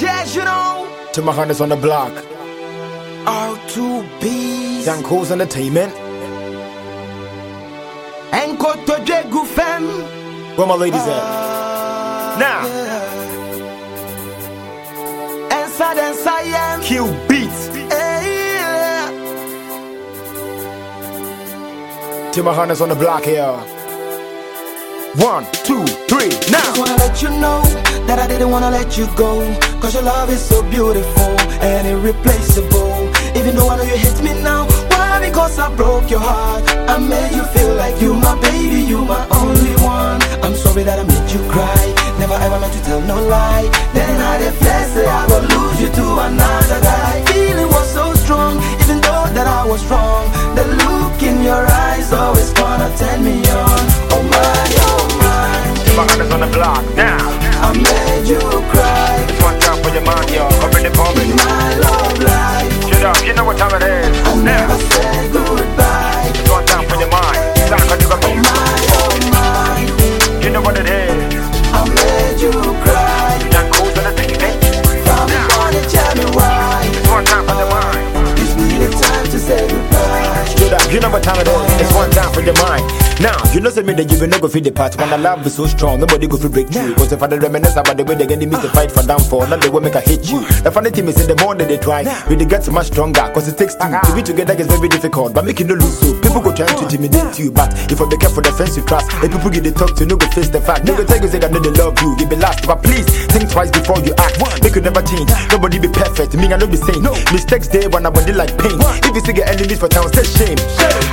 Jazz, you know. To my hunters on the block. R2Bees. Danko's Entertainment. Enkoto Jegu Fem. Where my ladies at? Ah, now. Inside, inside, Q Beats. Eh, yeah. To my hunters on the block here. One, two, three, now Just now. wanna let you know that I didn't wanna let you go. Cause your love is so beautiful and irreplaceable. Even though I know you hate me now, why? Because I broke your heart. I made you feel like you my baby, you my only one. I'm sorry that I made you cry. Never ever meant to tell no lie. Know, say me that you will not go feed the part. When the love is so strong, nobody go feel break through. Cause if I reminisce about the way they get me to fight for downfall, not the way make I hate you. The funny thing is, in the more that they try, we they get so much stronger. Cause it takes two to be together is very difficult. But make you no lose so. People go trying to intimidate you. But if I be careful, the friends you trust, if people get the talk to, no go face the fact. No go tell you say I know they love you, give it last. But please, think twice before you act. Make you never change. Nobody be perfect. Me, I know be same. Mistakes there when I it like pain. If you see get enemies for town, say shame.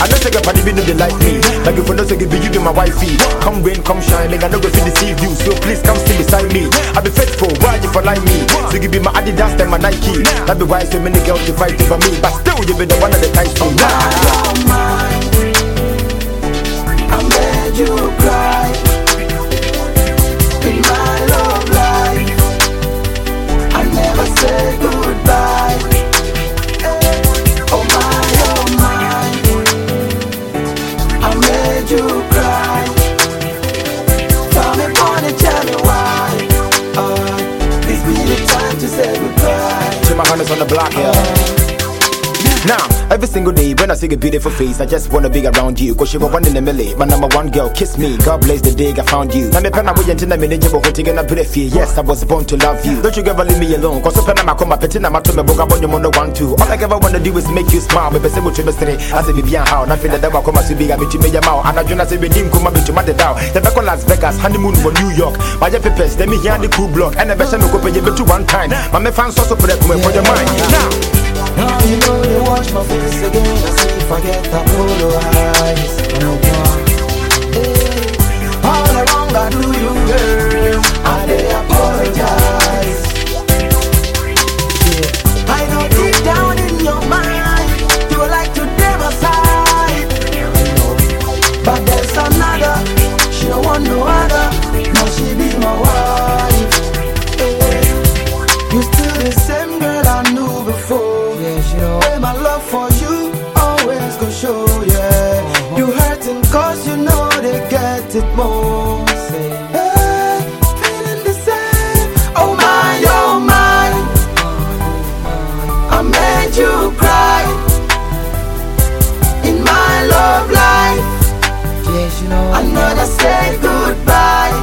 I know say party be no they like me. Like if I know say be you be my wifey. Come rain, come shine, like I know go feel deceive you. So please come sit beside me. I be faithful, why you for like me? So you be my Adidas and my Nike. That be why so many girls you fight over me, but still you be the one of the types. Oh my, I made you hunters on the block here. Now, every single day when I see a beautiful face, I just wanna be around you. Cause you were one in a million. My number one girl, kiss me. God bless the day I found you. Now, me pen away until I'm in the I breath. Yes, I was born to love you. Don't you ever leave me alone. Cause open my come up, petting my to me, book up on mono one, two. All I ever wanna do is make you smile. Baby, say what you say. I say, be how. Nothing that ever come as you be. I meet you, me, your mouth. And I just say, be dim, come up to my down. The back on Las Vegas, honeymoon for New York. My papers, let me hear the cool block. And I bet you go pay you to one time. My fans also for that for your mind. Now. Now you know watch my face again. I see if I get that polo eyes. No more. Cause you know they get it more. Hey, feeling the same. Oh my, oh my. I made you cry. In my love life, Yes, you know. another say goodbye.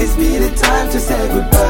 Found me born tell me why. Uh, this be the time to say goodbye.